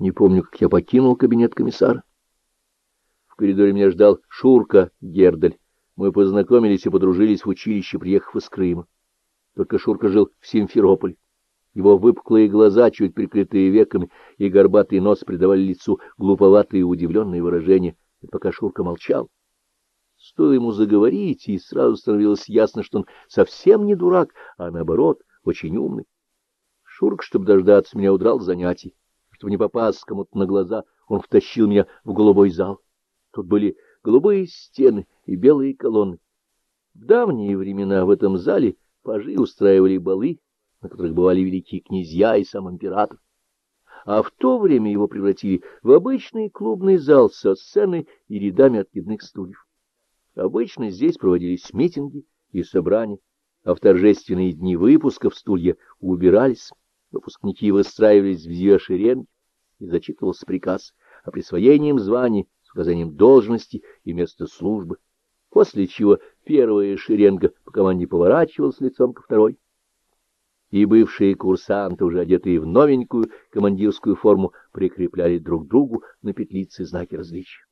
Не помню, как я покинул кабинет комиссара. В коридоре меня ждал Шурка Гердель. Мы познакомились и подружились в училище, приехав из Крыма. Только Шурка жил в Симферополе. Его выпуклые глаза, чуть прикрытые веками, и горбатый нос придавали лицу глуповатые и удивленные выражения, и пока Шурка молчал. Стоило ему заговорить, и сразу становилось ясно, что он совсем не дурак, а наоборот, очень умный. Шурка, чтобы дождаться меня, удрал занятий. Чтобы не попасть кому-то на глаза, он втащил меня в голубой зал. Тут были голубые стены и белые колонны. В давние времена в этом зале пажи устраивали балы, на которых бывали великие князья и сам император. А в то время его превратили в обычный клубный зал со сценой и рядами откидных стульев. Обычно здесь проводились митинги и собрания, а в торжественные дни выпусков стулья убирались, выпускники выстраивались в две шеренги, и зачитывался приказ о присвоении им званий с указанием должности и места службы, после чего первая шеренга по команде поворачивалась лицом ко второй и бывшие курсанты, уже одетые в новенькую командирскую форму, прикрепляли друг другу на петлицы знаки различия.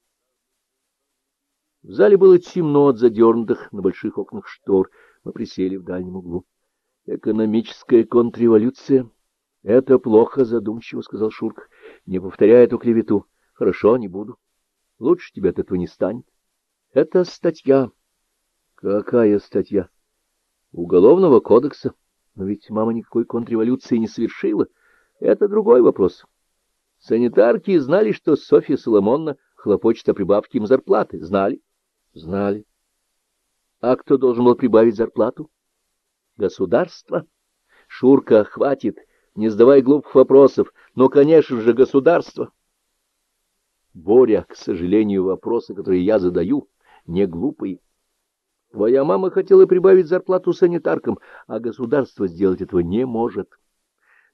В зале было темно от задернутых на больших окнах штор. Мы присели в дальнем углу. — Экономическая контрреволюция — это плохо, — задумчиво сказал Шурка. — Не повторяй эту клевету. Хорошо, не буду. Лучше тебе от этого не станет. — Это статья. — Какая статья? — Уголовного кодекса. Но ведь мама никакой контрреволюции не совершила. Это другой вопрос. Санитарки знали, что Софья Соломонна хлопочет о прибавке им зарплаты. Знали? Знали. А кто должен был прибавить зарплату? Государство. Шурка, хватит, не задавай глупых вопросов. Ну, конечно же, государство. Боря, к сожалению, вопросы, которые я задаю, не глупые. Твоя мама хотела прибавить зарплату санитаркам, а государство сделать этого не может.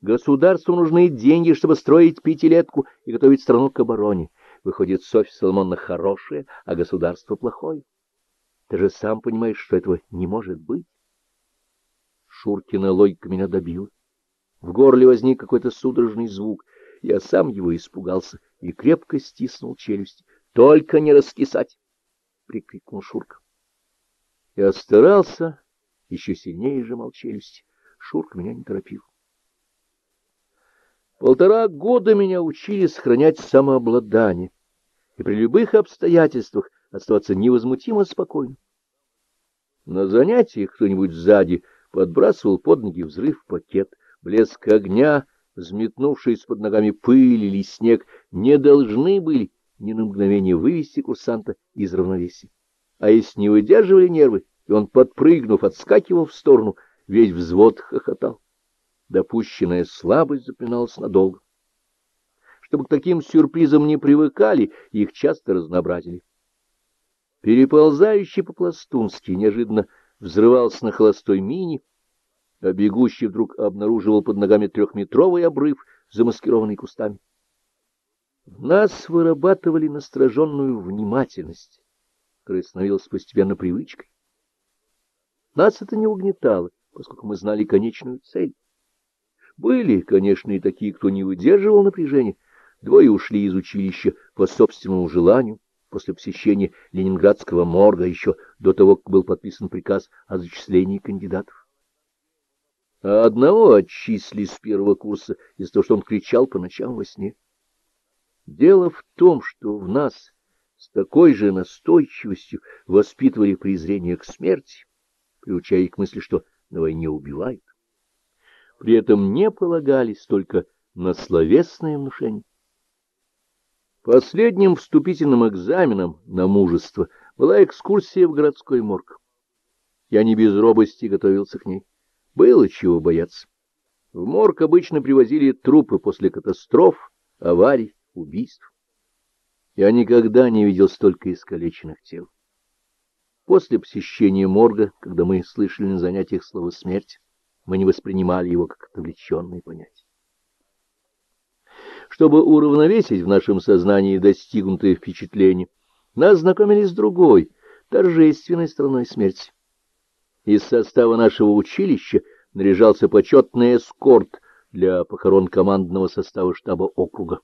Государству нужны деньги, чтобы строить пятилетку и готовить страну к обороне. Выходит, Софья Соломонна хорошая, а государство плохое. Ты же сам понимаешь, что этого не может быть. Шуркина логика меня добила. В горле возник какой-то судорожный звук. Я сам его испугался и крепко стиснул челюсть. — Только не раскисать! — прикрикнул Шурка. Я старался, еще сильнее сжимал челюсть. Шурка меня не торопил. Полтора года меня учили сохранять самообладание и при любых обстоятельствах оставаться невозмутимо спокойным. На занятиях кто-нибудь сзади подбрасывал под ноги взрыв пакет, блеск огня, взметнувшись под ногами пыль или снег, не должны были ни на мгновение вывести курсанта из равновесия а если не выдерживали нервы, и он, подпрыгнув, отскакивал в сторону, весь взвод хохотал. Допущенная слабость запиналась надолго. Чтобы к таким сюрпризам не привыкали, их часто разнообразили. Переползающий по-пластунски неожиданно взрывался на холостой мини, а бегущий вдруг обнаруживал под ногами трехметровый обрыв, замаскированный кустами. Нас вырабатывали настороженную внимательность которая становилась постепенно привычкой. Нас это не угнетало, поскольку мы знали конечную цель. Были, конечно, и такие, кто не выдерживал напряжения. Двое ушли из училища по собственному желанию после посещения ленинградского морга еще до того, как был подписан приказ о зачислении кандидатов. А одного отчислили с первого курса из-за того, что он кричал по ночам во сне. Дело в том, что в нас с такой же настойчивостью воспитывали презрение к смерти, приучая к мысли, что на войне убивают. При этом не полагались только на словесное внушение. Последним вступительным экзаменом на мужество была экскурсия в городской морг. Я не без робости готовился к ней. Было чего бояться. В морг обычно привозили трупы после катастроф, аварий, убийств. Я никогда не видел столько искалеченных тел. После посещения морга, когда мы слышали на занятиях слово «смерть», мы не воспринимали его как отвлеченное понятие. Чтобы уравновесить в нашем сознании достигнутое впечатление, нас знакомили с другой, торжественной стороной смерти. Из состава нашего училища наряжался почетный эскорт для похорон командного состава штаба округа.